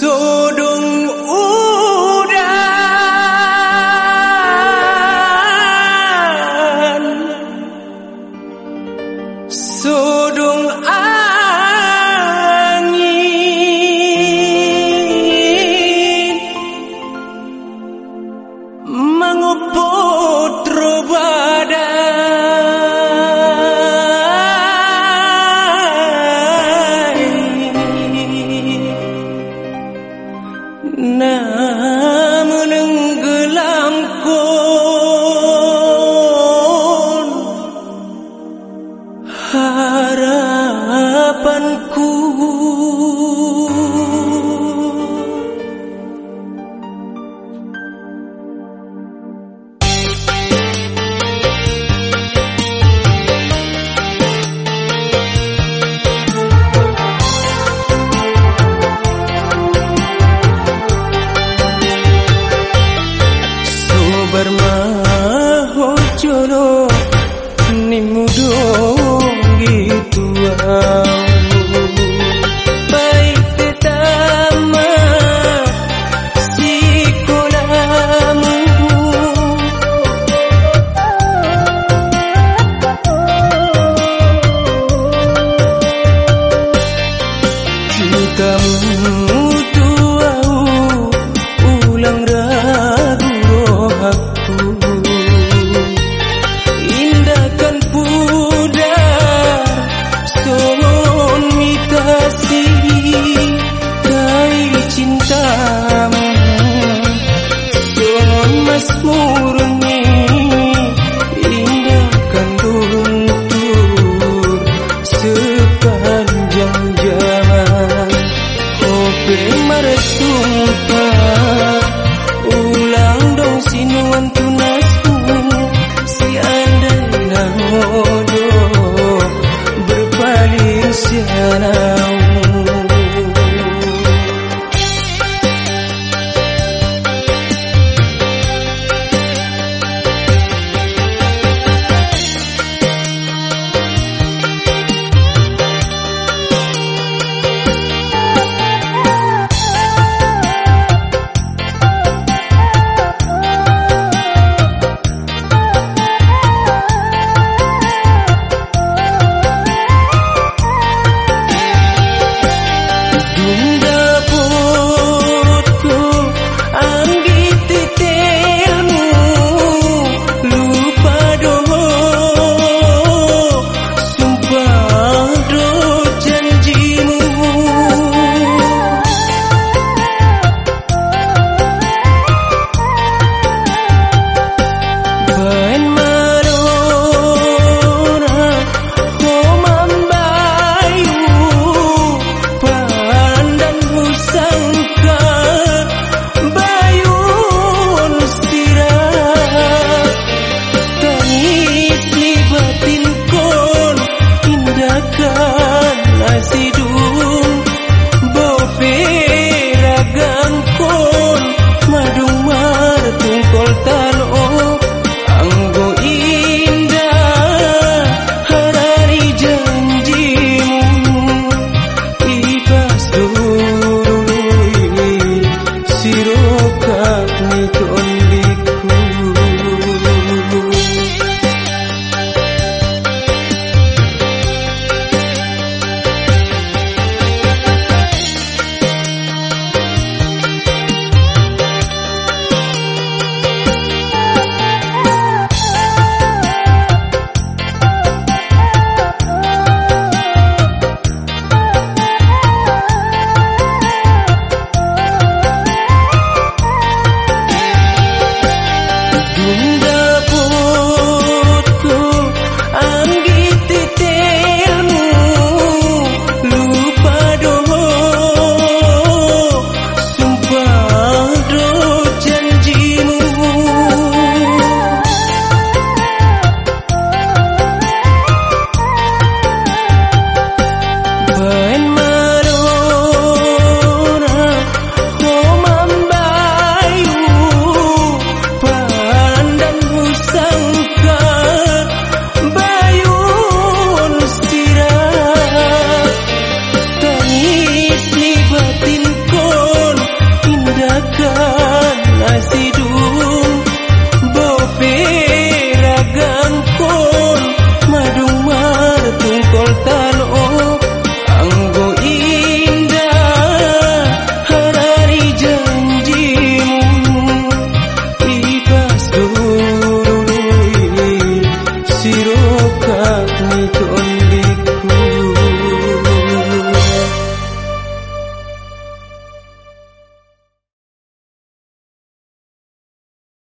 so murni indahkan luntur sepanjang zaman oh pemeres trôi trôi ni chuan bi